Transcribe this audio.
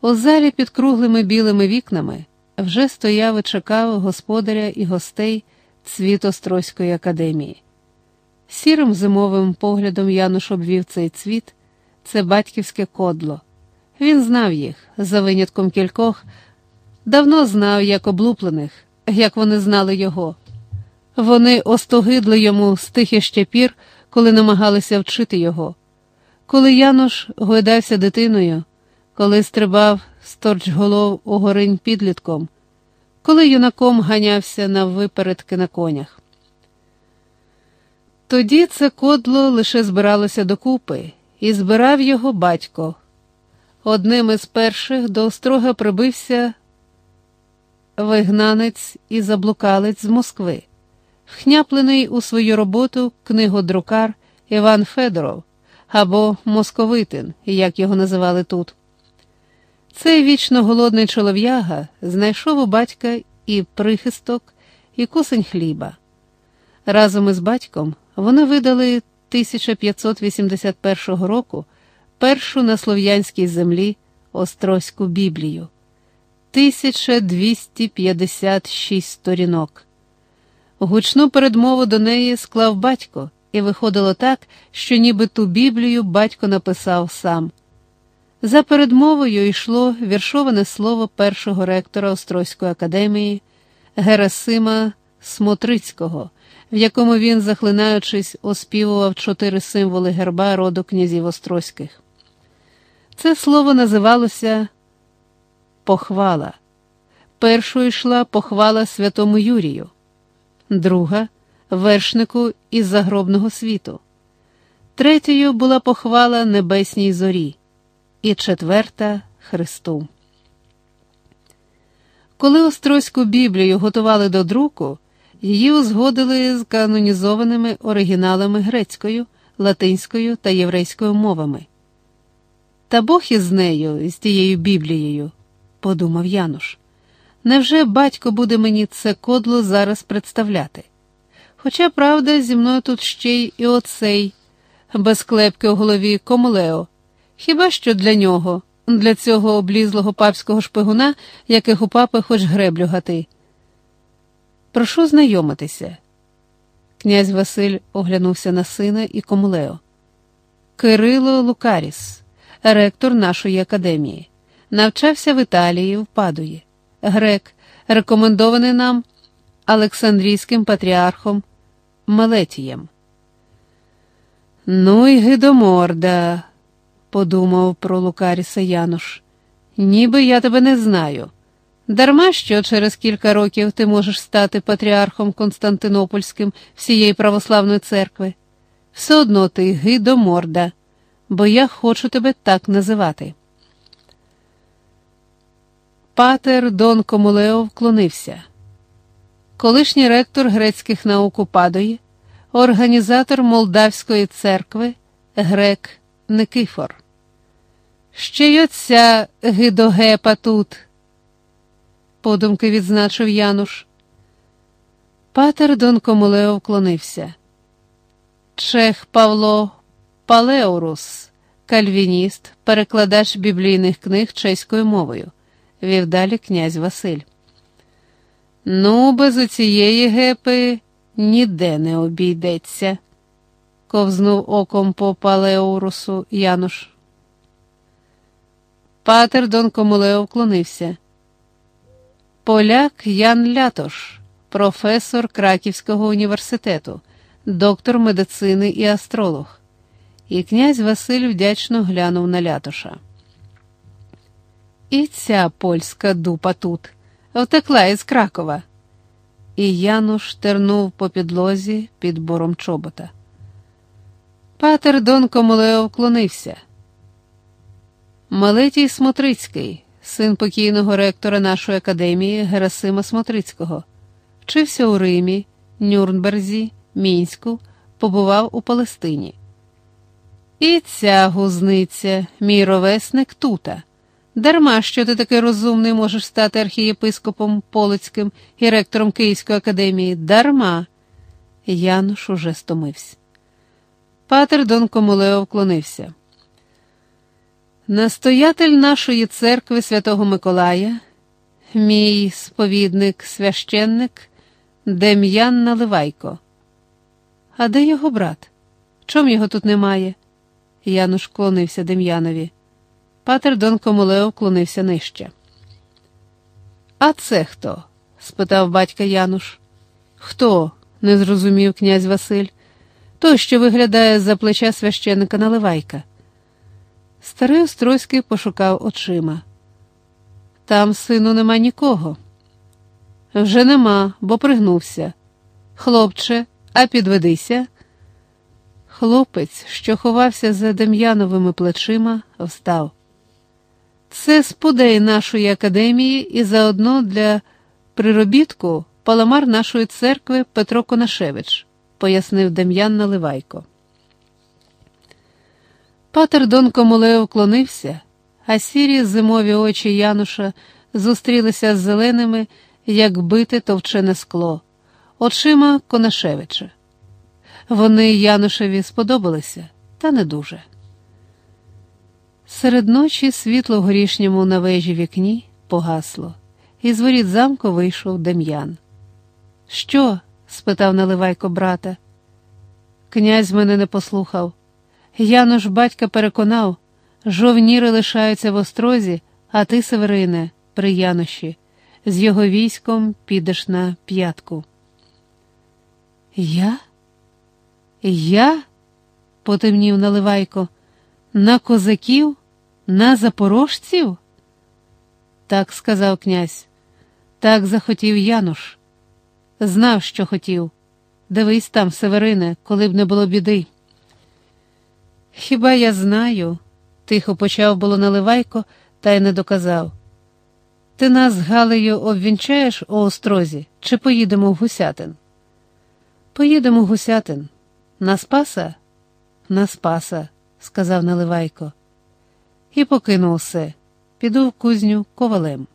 У залі під круглими білими вікнами вже стояв і чекав господаря і гостей цвіт Острозької академії. Сірим зимовим поглядом Януш обвів цей цвіт, це батьківське кодло. Він знав їх, за винятком кількох, давно знав, як облуплених, як вони знали його. Вони остогидли йому з тих пір, коли намагалися вчити його. Коли Януш гойдався дитиною, коли стрибав сторчголов у горинь підлітком, коли юнаком ганявся на випередки на конях. Тоді це кодло лише збиралося докупи, і збирав його батько. Одним із перших до острога прибився вигнанець і заблукалець з Москви, вхняплений у свою роботу книгодрукар Іван Федоров або Московитин, як його називали тут. Цей вічно голодний чолов'яга знайшов у батька і прихисток, і кусень хліба. Разом із батьком вони видали 1581 року першу на слов'янській землі Острозьку Біблію, 1256 сторінок. Гучну передмову до неї склав батько, і виходило так, що ніби ту Біблію батько написав сам. За передмовою йшло віршоване слово першого ректора Острозької академії Герасима Смотрицького, в якому він, захлинаючись, оспівував чотири символи герба роду князів Острозьких. Це слово називалося похвала. Першою йшла похвала святому Юрію, друга вершнику із загробного світу, третьою була похвала Небесній зорі, і четверта Христу. Коли Острозьку Біблію готували до друку, її узгодили з канонізованими оригіналами грецькою, латинською та єврейською мовами. Та Бог із нею, з тією Біблією, подумав Януш. Невже батько буде мені це кодло зараз представляти? Хоча, правда, зі мною тут ще й і оцей, без клепки у голові Комлео. Хіба що для нього, для цього облізлого папського шпигуна, яких у папи хоч греблю гати? Прошу знайомитися. Князь Василь оглянувся на сина і Комлео. Кирило Лукаріс, ректор нашої академії, навчався в Італії в Падуї, грек, рекомендований нам Олександрійським патріархом Мелетієм. Ну й гидоморда, подумав про Лукаріса Януш. Ніби я тебе не знаю. Дарма що через кілька років ти можеш стати патріархом Константинопольським всієї православної церкви. Все одно ти гидоморда, бо я хочу тебе так називати. Патер Дон Комулео вклонився. Колишній ректор грецьких наук у Падої, організатор Молдавської церкви, грек Никифор. Ще й оця гидогепа тут, подумки відзначив Януш. Патер Дон Комулео вклонився. Чех Павло Палеурус, кальвініст, перекладач біблійних книг чеською мовою, вів далі князь Василь. Ну, без оцієї гепи ніде не обійдеться, ковзнув оком по Палеурусу Януш. Патер Дон Комулео вклонився. Поляк Ян Лятош, професор Краківського університету, доктор медицини і астролог. І князь Василь вдячно глянув на Лятоша. І ця польська дупа тут втекла із Кракова. І Януш тернув по підлозі під бором чобота. Патер Дон Комулео вклонився. Малетій Смотрицький, син покійного ректора нашої академії Герасима Смотрицького, вчився у Римі, Нюрнберзі, Мінську, побував у Палестині. І ця гузниця, мій ровесник тута. Дарма що ти такий розумний можеш стати архієпископом Полицьким і ректором Київської академії. Дарма. Януш уже стомився. Патер Дон Комулео вклонився. Настоятель нашої церкви Святого Миколая, мій сповідник, священник Дем'ян Наливайко. А де його брат? Чом його тут немає? Януш клонився Дем'янові. Патер Дон Комулео вклонився нижче. А це хто? спитав батька Януш. Хто? не зрозумів князь Василь. Той, що виглядає за плеча священика Наливайка. Старий Острозький пошукав очима. Там, сину, нема нікого. Вже нема, бо пригнувся. Хлопче, а підведися. Хлопець, що ховався за Дем'яновими плечима, встав. Це спудей нашої академії і заодно для приробітку паламар нашої церкви Петро Конашевич, пояснив Дем'ян Наливайко. Патер Дон Комулео вклонився, а сірі зимові очі Януша зустрілися з зеленими, як бите товчене скло, очима Конашевича. Вони Янушеві сподобалися, та не дуже. Серед ночі світло в горішньому на вежі вікні погасло, і з воріт замку вийшов Дем'ян. Що? Спитав Наливайко брата. Князь мене не послухав. Януш батька переконав, жовніри лишаються в острозі, а ти, Северине, при Януші, з його військом підеш на п'ятку. Я? Я? потемнів Наливайко. На козаків, на запорожців? Так сказав князь. Так захотів Януш. Знав, що хотів. Дивись там, Северине, коли б не було біди. Хіба я знаю? тихо почав було Наливайко, та й не доказав. Ти нас з Галею обвінчаєш у острозі, чи поїдемо в Гусятин? Поїдемо в Гусятин. На Спаса? На Спаса, сказав Наливайко. І покинув все. Піду в кузню ковалем.